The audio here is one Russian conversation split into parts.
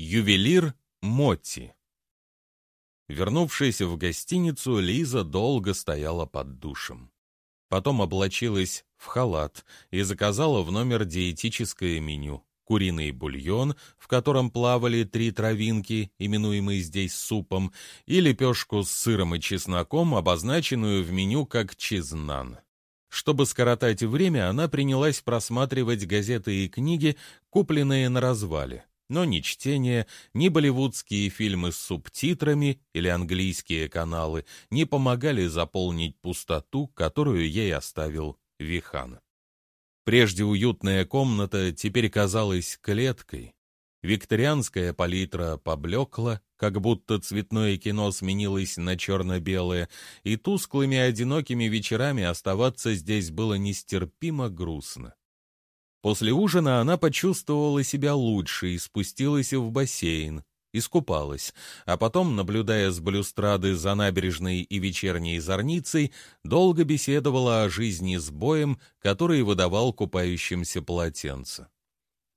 Ювелир Мотти Вернувшись в гостиницу, Лиза долго стояла под душем. Потом облачилась в халат и заказала в номер диетическое меню. Куриный бульон, в котором плавали три травинки, именуемые здесь супом, и лепешку с сыром и чесноком, обозначенную в меню как чизнан. Чтобы скоротать время, она принялась просматривать газеты и книги, купленные на развале. Но ни чтение, ни болливудские фильмы с субтитрами или английские каналы не помогали заполнить пустоту, которую ей оставил Вихан. Прежде уютная комната теперь казалась клеткой. Викторианская палитра поблекла, как будто цветное кино сменилось на черно-белое, и тусклыми одинокими вечерами оставаться здесь было нестерпимо грустно. После ужина она почувствовала себя лучше и спустилась в бассейн, искупалась, а потом, наблюдая с балюстрады за набережной и вечерней зорницей, долго беседовала о жизни с боем, который выдавал купающимся полотенце.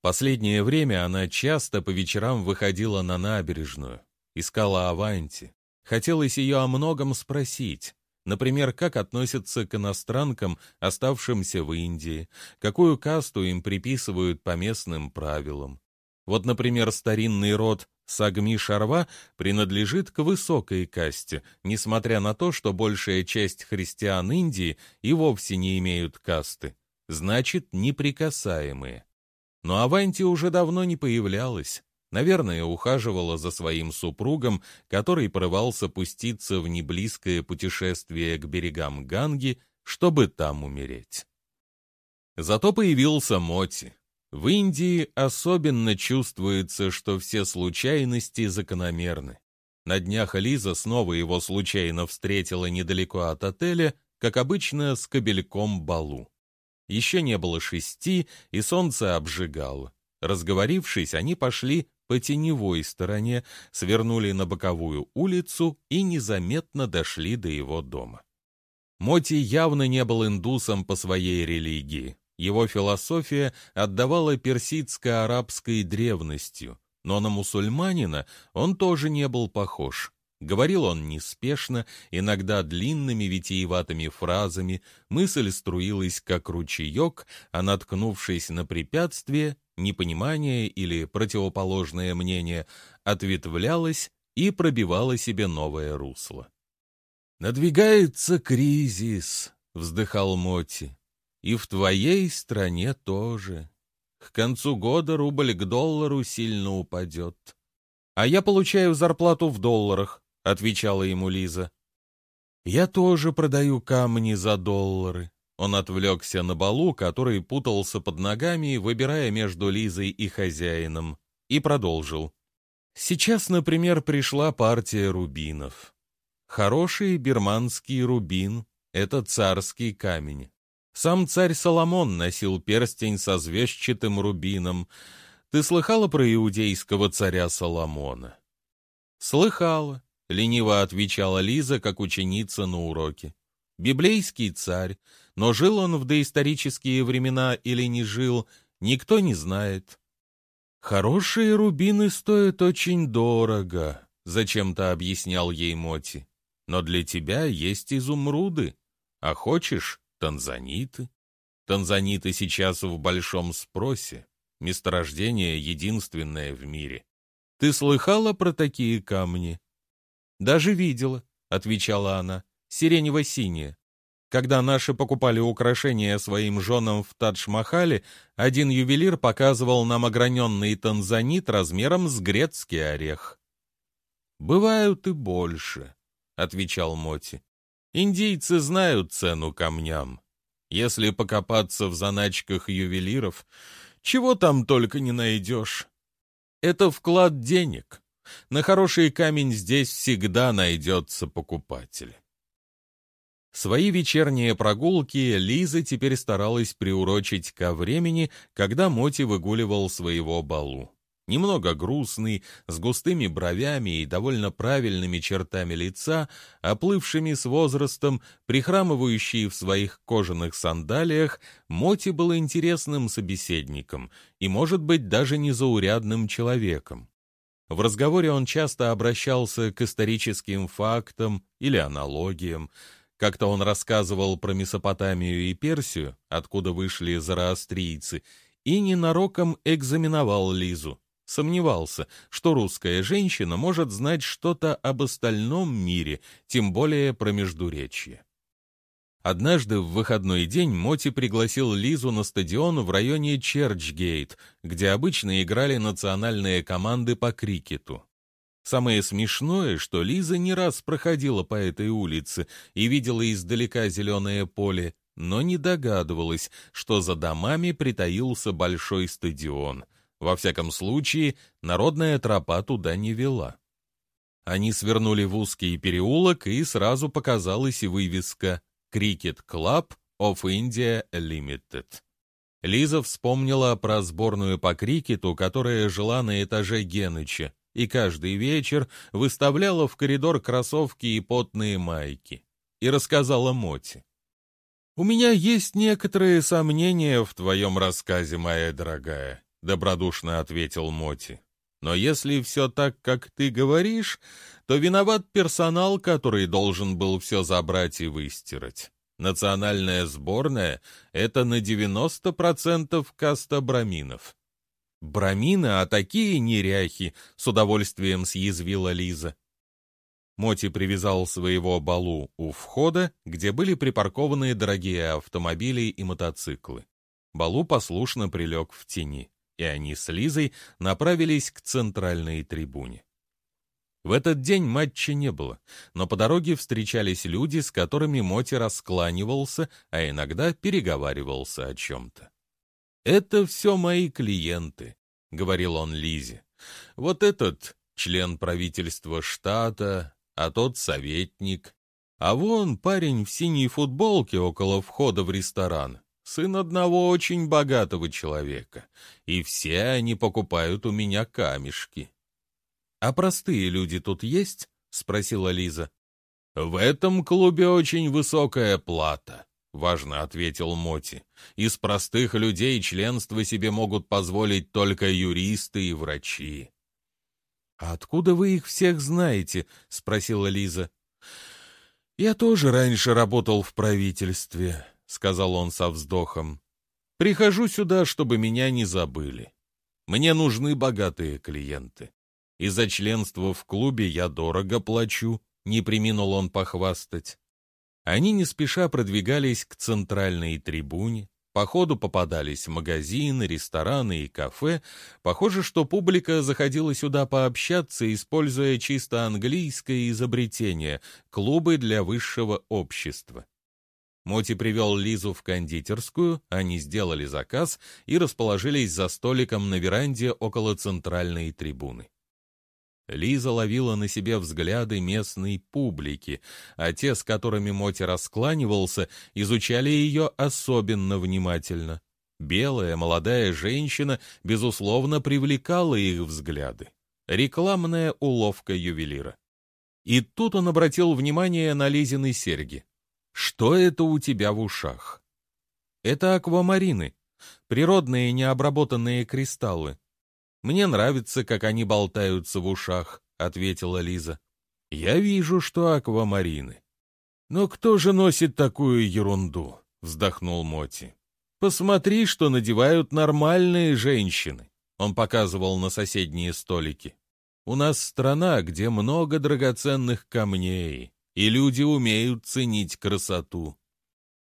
Последнее время она часто по вечерам выходила на набережную, искала Аванти. Хотелось ее о многом спросить. Например, как относятся к иностранкам, оставшимся в Индии, какую касту им приписывают по местным правилам. Вот, например, старинный род Сагми-Шарва принадлежит к высокой касте, несмотря на то, что большая часть христиан Индии и вовсе не имеют касты, значит, неприкасаемые. Но Аванти уже давно не появлялась. Наверное, ухаживала за своим супругом, который порывался пуститься в неблизкое путешествие к берегам Ганги, чтобы там умереть. Зато появился Моти. В Индии особенно чувствуется, что все случайности закономерны. На днях Лиза снова его случайно встретила недалеко от отеля, как обычно, с кабельком Балу. Еще не было шести, и солнце обжигало. Разговорившись, они пошли по теневой стороне, свернули на боковую улицу и незаметно дошли до его дома. Моти явно не был индусом по своей религии. Его философия отдавала персидско-арабской древностью, но на мусульманина он тоже не был похож. Говорил он неспешно, иногда длинными витиеватыми фразами, мысль струилась как ручеек, а наткнувшись на препятствие, непонимание или противоположное мнение ответвлялось и пробивало себе новое русло. «Надвигается кризис», — вздыхал Моти, — «и в твоей стране тоже. К концу года рубль к доллару сильно упадет». «А я получаю зарплату в долларах», — отвечала ему Лиза. «Я тоже продаю камни за доллары», он отвлекся на балу, который путался под ногами, выбирая между Лизой и хозяином, и продолжил. Сейчас, например, пришла партия рубинов. Хороший бирманский рубин — это царский камень. Сам царь Соломон носил перстень со звездчатым рубином. Ты слыхала про иудейского царя Соломона? Слыхала, — лениво отвечала Лиза, как ученица на уроке. Библейский царь, но жил он в доисторические времена или не жил, никто не знает. «Хорошие рубины стоят очень дорого», — зачем-то объяснял ей Моти. «Но для тебя есть изумруды, а хочешь — танзаниты. Танзаниты сейчас в большом спросе, месторождение единственное в мире. Ты слыхала про такие камни?» «Даже видела», — отвечала она, — «сиренево-синее. Когда наши покупали украшения своим женам в Тадж-Махале, один ювелир показывал нам ограненный танзанит размером с грецкий орех. «Бывают и больше», — отвечал Моти. «Индийцы знают цену камням. Если покопаться в заначках ювелиров, чего там только не найдешь. Это вклад денег. На хороший камень здесь всегда найдется покупатель». Свои вечерние прогулки Лиза теперь старалась приурочить ко времени, когда Моти выгуливал своего балу. Немного грустный, с густыми бровями и довольно правильными чертами лица, оплывшими с возрастом, прихрамывающий в своих кожаных сандалиях, Моти был интересным собеседником и, может быть, даже незаурядным человеком. В разговоре он часто обращался к историческим фактам или аналогиям. Как-то он рассказывал про Месопотамию и Персию, откуда вышли зороастрийцы, и ненароком экзаменовал Лизу. Сомневался, что русская женщина может знать что-то об остальном мире, тем более про Междуречье. Однажды в выходной день Моти пригласил Лизу на стадион в районе Черчгейт, где обычно играли национальные команды по крикету. Самое смешное, что Лиза не раз проходила по этой улице и видела издалека зеленое поле, но не догадывалась, что за домами притаился большой стадион. Во всяком случае, народная тропа туда не вела. Они свернули в узкий переулок, и сразу показалась и вывеска Cricket Club of India Limited. Лиза вспомнила про сборную по крикету, которая жила на этаже Геныча, и каждый вечер выставляла в коридор кроссовки и потные майки. И рассказала Моти. «У меня есть некоторые сомнения в твоем рассказе, моя дорогая», — добродушно ответил Моти. «Но если все так, как ты говоришь, то виноват персонал, который должен был все забрать и выстирать. Национальная сборная — это на 90% каста «Брамины, а такие неряхи!» — с удовольствием съязвила Лиза. Моти привязал своего балу у входа, где были припаркованы дорогие автомобили и мотоциклы. Балу послушно прилег в тени, и они с Лизой направились к центральной трибуне. В этот день матча не было, но по дороге встречались люди, с которыми Моти раскланивался, а иногда переговаривался о чем-то. «Это все мои клиенты», — говорил он Лизе. «Вот этот член правительства штата, а тот советник. А вон парень в синей футболке около входа в ресторан, сын одного очень богатого человека, и все они покупают у меня камешки. «А простые люди тут есть?» — спросила Лиза. «В этом клубе очень высокая плата», — важно ответил Моти. «Из простых людей членство себе могут позволить только юристы и врачи». «А откуда вы их всех знаете?» — спросила Лиза. «Я тоже раньше работал в правительстве», — сказал он со вздохом. «Прихожу сюда, чтобы меня не забыли. Мне нужны богатые клиенты и за членство в клубе я дорого плачу», — не приминул он похвастать. Они не спеша продвигались к центральной трибуне, по ходу попадались магазины, рестораны и кафе. Похоже, что публика заходила сюда пообщаться, используя чисто английское изобретение — клубы для высшего общества. Моти привел Лизу в кондитерскую, они сделали заказ и расположились за столиком на веранде около центральной трибуны. Лиза ловила на себе взгляды местной публики, а те, с которыми Моти раскланивался, изучали ее особенно внимательно. Белая молодая женщина, безусловно, привлекала их взгляды. Рекламная уловка ювелира. И тут он обратил внимание на Лизины серьги. «Что это у тебя в ушах?» «Это аквамарины, природные необработанные кристаллы. Мне нравится, как они болтаются в ушах», — ответила Лиза. «Я вижу, что аквамарины». «Но кто же носит такую ерунду?» — вздохнул Моти. «Посмотри, что надевают нормальные женщины», — он показывал на соседние столики. «У нас страна, где много драгоценных камней, и люди умеют ценить красоту.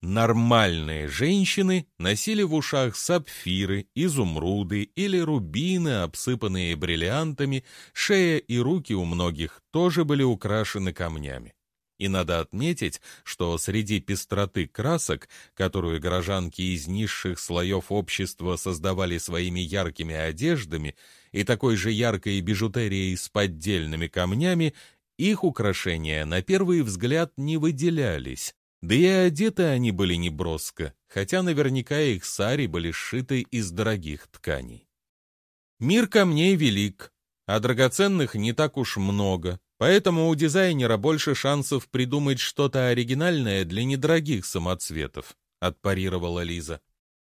Нормальные женщины носили в ушах сапфиры, изумруды или рубины, обсыпанные бриллиантами, шея и руки у многих тоже были украшены камнями. И надо отметить, что среди пестроты красок, которую горожанки из низших слоев общества создавали своими яркими одеждами и такой же яркой бижутерией с поддельными камнями, их украшения на первый взгляд не выделялись, да и одеты они были не броско, хотя наверняка их сари были сшиты из дорогих тканей. Мир камней велик, а драгоценных не так уж много, поэтому у дизайнера больше шансов придумать что-то оригинальное для недорогих самоцветов, отпарировала Лиза.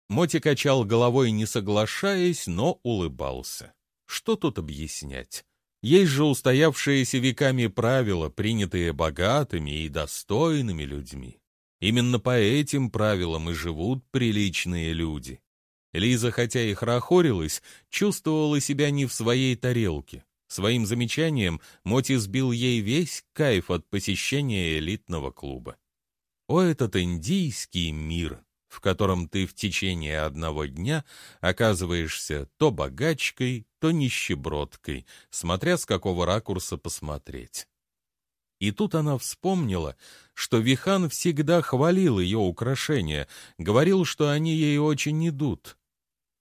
Моти качал головой, не соглашаясь, но улыбался. Что тут объяснять? Есть же устоявшиеся веками правила, принятые богатыми и достойными людьми. Именно по этим правилам и живут приличные люди. Лиза, хотя и хорохорилась, чувствовала себя не в своей тарелке. Своим замечанием Моти сбил ей весь кайф от посещения элитного клуба. О, этот индийский мир, в котором ты в течение одного дня оказываешься то богачкой, то нищебродкой, смотря с какого ракурса посмотреть. И тут она вспомнила, что Вихан всегда хвалил ее украшения, говорил, что они ей очень идут.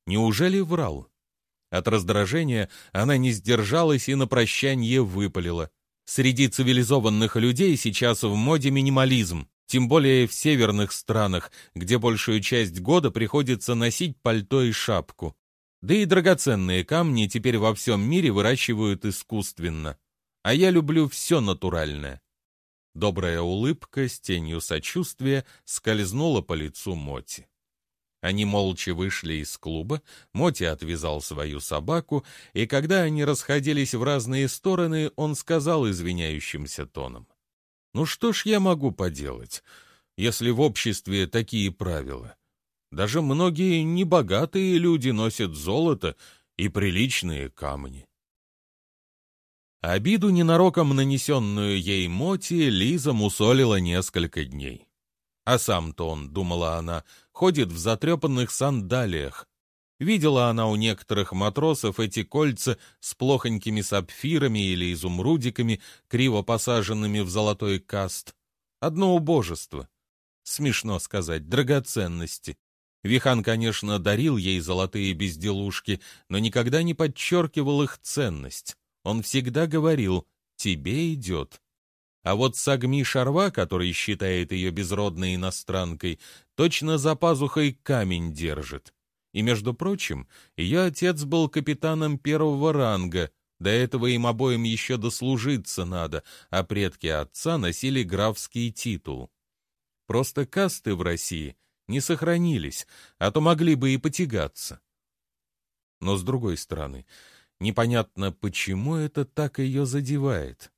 Неужели врал? От раздражения она не сдержалась и на прощанье выпалила. Среди цивилизованных людей сейчас в моде минимализм, тем более в северных странах, где большую часть года приходится носить пальто и шапку. Да и драгоценные камни теперь во всем мире выращивают искусственно. А я люблю все натуральное. Добрая улыбка с тенью сочувствия скользнула по лицу Моти. Они молча вышли из клуба, Моти отвязал свою собаку, и когда они расходились в разные стороны, он сказал извиняющимся тоном. «Ну что ж я могу поделать, если в обществе такие правила? Даже многие небогатые люди носят золото и приличные камни». Обиду, ненароком нанесенную ей Моти, Лиза мусолила несколько дней. А сам-то он, думала она, ходит в затрепанных сандалиях. Видела она у некоторых матросов эти кольца с плохонькими сапфирами или изумрудиками, криво посаженными в золотой каст. Одно убожество. Смешно сказать, драгоценности. Вихан, конечно, дарил ей золотые безделушки, но никогда не подчеркивал их ценность. Он всегда говорил «тебе идет». А вот Сагми Шарва, который считает ее безродной иностранкой, точно за пазухой камень держит. И, между прочим, ее отец был капитаном первого ранга, до этого им обоим еще дослужиться надо, а предки отца носили графский титул. Просто касты в России не сохранились, а то могли бы и потягаться. Но, с другой стороны, непонятно, почему это так ее задевает.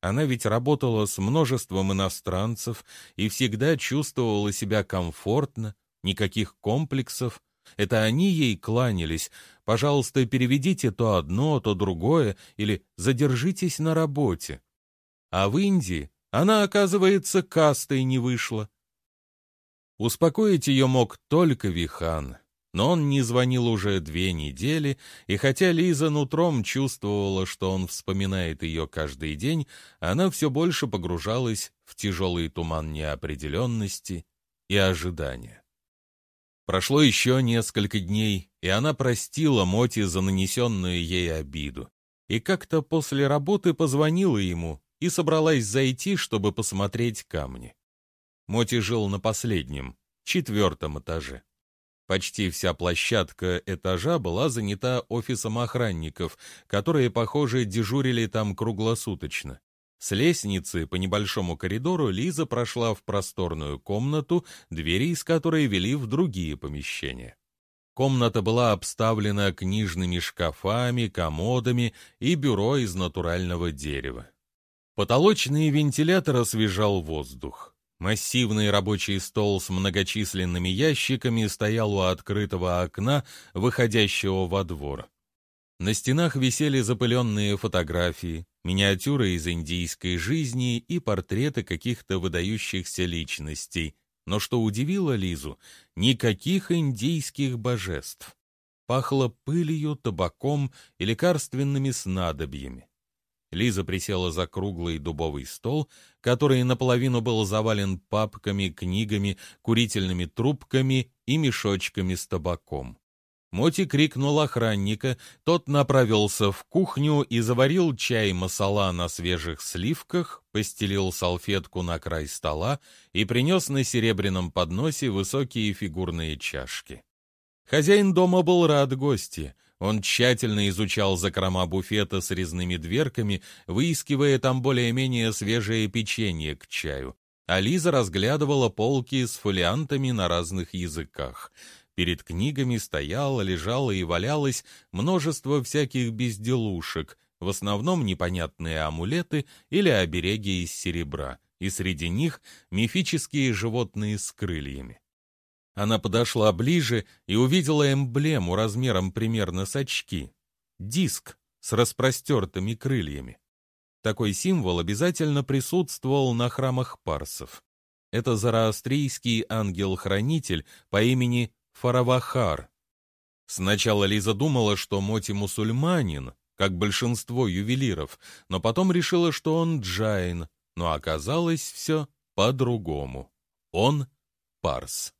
Она ведь работала с множеством иностранцев и всегда чувствовала себя комфортно, никаких комплексов. Это они ей кланялись. Пожалуйста, переведите то одно, то другое, или задержитесь на работе. А в Индии она, оказывается, кастой не вышла. Успокоить ее мог только Вихан. Но он не звонил уже две недели, и хотя Лиза нутром чувствовала, что он вспоминает ее каждый день, она все больше погружалась в тяжелый туман неопределенности и ожидания. Прошло еще несколько дней, и она простила Моти за нанесенную ей обиду. И как-то после работы позвонила ему и собралась зайти, чтобы посмотреть камни. Моти жил на последнем, четвертом этаже. Почти вся площадка этажа была занята офисом охранников, которые, похоже, дежурили там круглосуточно. С лестницы по небольшому коридору Лиза прошла в просторную комнату, двери из которой вели в другие помещения. Комната была обставлена книжными шкафами, комодами и бюро из натурального дерева. Потолочный вентилятор освежал воздух. Массивный рабочий стол с многочисленными ящиками стоял у открытого окна, выходящего во двор. На стенах висели запыленные фотографии, миниатюры из индийской жизни и портреты каких-то выдающихся личностей. Но что удивило Лизу, никаких индийских божеств. Пахло пылью, табаком и лекарственными снадобьями. Лиза присела за круглый дубовый стол, который наполовину был завален папками, книгами, курительными трубками и мешочками с табаком. Моти крикнул охранника, тот направился в кухню и заварил чай масала на свежих сливках, постелил салфетку на край стола и принес на серебряном подносе высокие фигурные чашки. Хозяин дома был рад гости — он тщательно изучал закрома буфета с резными дверками, выискивая там более-менее свежее печенье к чаю. А Лиза разглядывала полки с фолиантами на разных языках. Перед книгами стояло, лежало и валялось множество всяких безделушек, в основном непонятные амулеты или обереги из серебра, и среди них мифические животные с крыльями. Она подошла ближе и увидела эмблему размером примерно с очки. Диск с распростертыми крыльями. Такой символ обязательно присутствовал на храмах парсов. Это зороастрийский ангел-хранитель по имени Фаравахар. Сначала Лиза думала, что Моти мусульманин, как большинство ювелиров, но потом решила, что он джайн, но оказалось все по-другому. Он парс.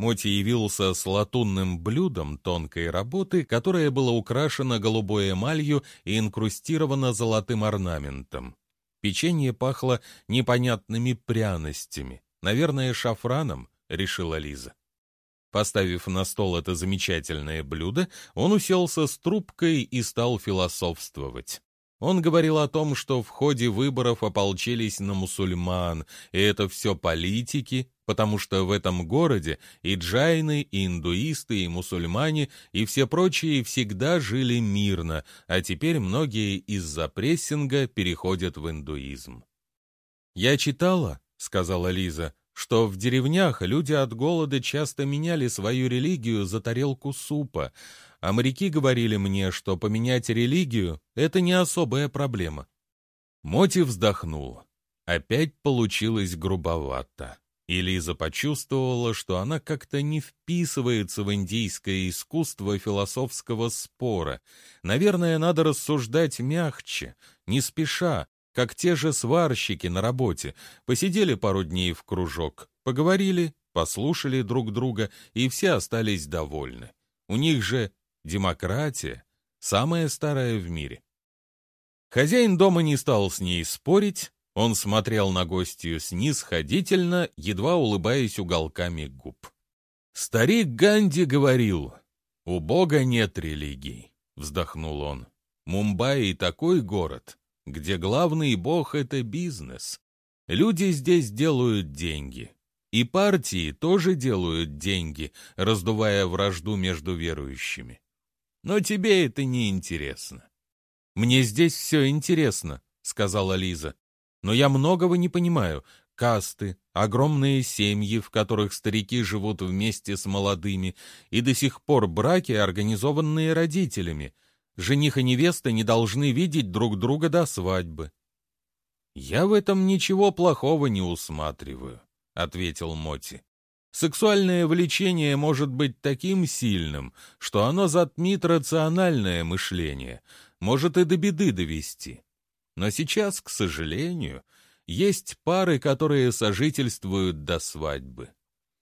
Моти явился с латунным блюдом тонкой работы, которое было украшено голубой эмалью и инкрустировано золотым орнаментом. Печенье пахло непонятными пряностями, наверное, шафраном, решила Лиза. Поставив на стол это замечательное блюдо, он уселся с трубкой и стал философствовать. Он говорил о том, что в ходе выборов ополчились на мусульман, и это все политики, потому что в этом городе и джайны, и индуисты, и мусульмане, и все прочие всегда жили мирно, а теперь многие из-за прессинга переходят в индуизм. «Я читала», — сказала Лиза, — что в деревнях люди от голода часто меняли свою религию за тарелку супа, а моряки говорили мне, что поменять религию — это не особая проблема. Моти вздохнул. Опять получилось грубовато. И Лиза почувствовала, что она как-то не вписывается в индийское искусство философского спора. Наверное, надо рассуждать мягче, не спеша, как те же сварщики на работе. Посидели пару дней в кружок, поговорили, послушали друг друга, и все остались довольны. У них же Демократия — самая старая в мире. Хозяин дома не стал с ней спорить, он смотрел на гостью снисходительно, едва улыбаясь уголками губ. «Старик Ганди говорил, у Бога нет религий», — вздохнул он. «Мумбаи такой город, где главный бог — это бизнес. Люди здесь делают деньги. И партии тоже делают деньги, раздувая вражду между верующими. Но тебе это не интересно. Мне здесь все интересно, сказала Лиза. Но я многого не понимаю. Касты, огромные семьи, в которых старики живут вместе с молодыми, и до сих пор браки, организованные родителями. Жених и невеста не должны видеть друг друга до свадьбы. «Я в этом ничего плохого не усматриваю», — ответил Моти. Сексуальное влечение может быть таким сильным, что оно затмит рациональное мышление, может и до беды довести. Но сейчас, к сожалению, есть пары, которые сожительствуют до свадьбы.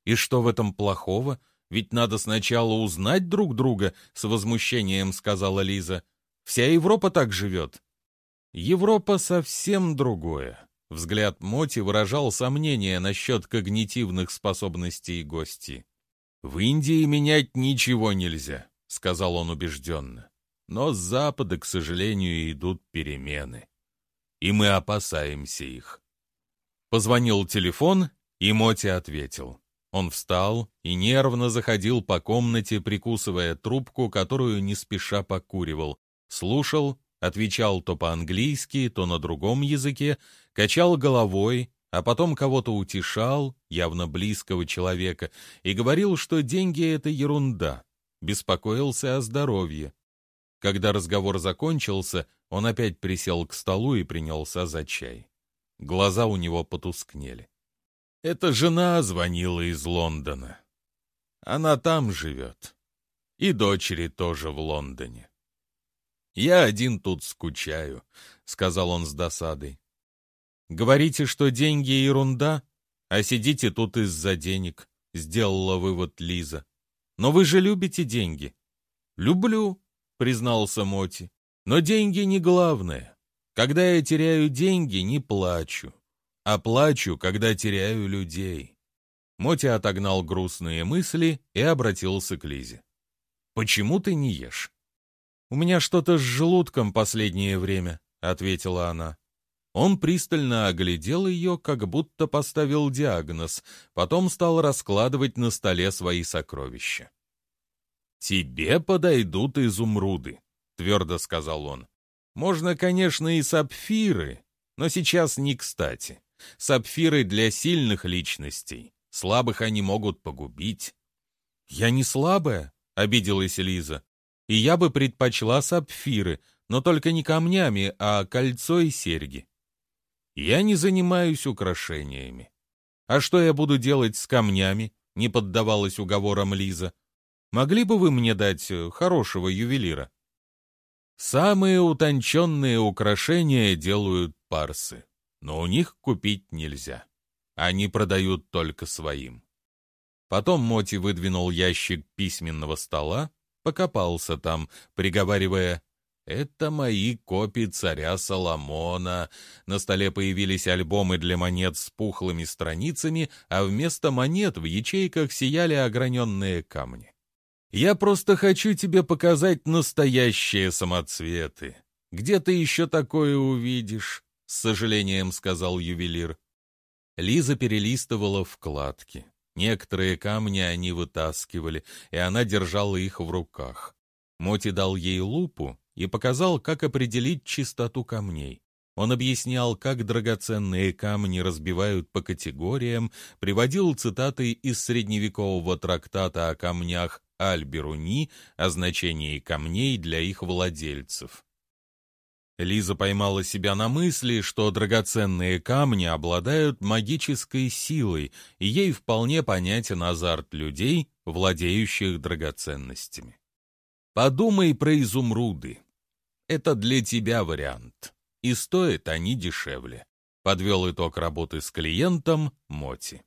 И что в этом плохого? Ведь надо сначала узнать друг друга, с возмущением сказала Лиза. Вся Европа так живет. Европа совсем другое. Взгляд Моти выражал сомнение насчет когнитивных способностей гости. «В Индии менять ничего нельзя», — сказал он убежденно. «Но с Запада, к сожалению, идут перемены. И мы опасаемся их». Позвонил телефон, и Моти ответил. Он встал и нервно заходил по комнате, прикусывая трубку, которую не спеша покуривал, слушал, отвечал то по-английски, то на другом языке, качал головой, а потом кого-то утешал, явно близкого человека, и говорил, что деньги — это ерунда, беспокоился о здоровье. Когда разговор закончился, он опять присел к столу и принялся за чай. Глаза у него потускнели. «Это жена звонила из Лондона. Она там живет. И дочери тоже в Лондоне. «Я один тут скучаю», — сказал он с досадой. «Говорите, что деньги — ерунда, а сидите тут из-за денег», — сделала вывод Лиза. «Но вы же любите деньги». «Люблю», — признался Моти. «Но деньги не главное. Когда я теряю деньги, не плачу, а плачу, когда теряю людей». Моти отогнал грустные мысли и обратился к Лизе. «Почему ты не ешь?» «У меня что-то с желудком последнее время», — ответила она. Он пристально оглядел ее, как будто поставил диагноз, потом стал раскладывать на столе свои сокровища. «Тебе подойдут изумруды», — твердо сказал он. Можно, конечно, и сапфиры, но сейчас не кстати. Сапфиры для сильных личностей. Слабых они могут погубить. «Я не слабая», — обиделась Лиза. «И я бы предпочла сапфиры, но только не камнями, а кольцо и серьги. Я не занимаюсь украшениями. А что я буду делать с камнями?» — не поддавалась уговорам Лиза. «Могли бы вы мне дать э, хорошего ювелира?» Самые утонченные украшения делают парсы, но у них купить нельзя. Они продают только своим. Потом Моти выдвинул ящик письменного стола, покопался там, приговаривая «Это мои копии царя Соломона». На столе появились альбомы для монет с пухлыми страницами, а вместо монет в ячейках сияли ограненные камни. Я просто хочу тебе показать настоящие самоцветы. Где ты еще такое увидишь?» — с сожалением сказал ювелир. Лиза перелистывала вкладки. Некоторые камни они вытаскивали, и она держала их в руках. Моти дал ей лупу и показал, как определить чистоту камней. Он объяснял, как драгоценные камни разбивают по категориям, приводил цитаты из средневекового трактата о камнях Аль-Беруни о значении камней для их владельцев. Лиза поймала себя на мысли, что драгоценные камни обладают магической силой, и ей вполне понятен азарт людей, владеющих драгоценностями. Подумай про изумруды. Это для тебя вариант. И стоят они дешевле. Подвел итог работы с клиентом Моти.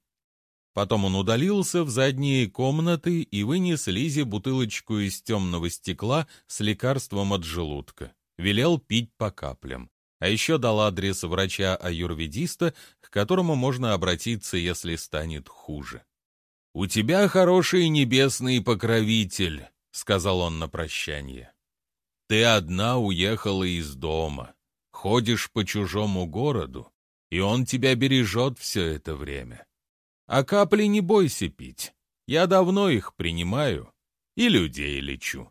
Потом он удалился в задние комнаты и вынес Лизе бутылочку из темного стекла с лекарством от желудка. Велел пить по каплям. А еще дал адрес врача-аюрведиста, к которому можно обратиться, если станет хуже. «У тебя хороший небесный покровитель», — сказал он на прощание. «Ты одна уехала из дома, ходишь по чужому городу, и он тебя бережет все это время. А капли не бойся пить. Я давно их принимаю и людей лечу.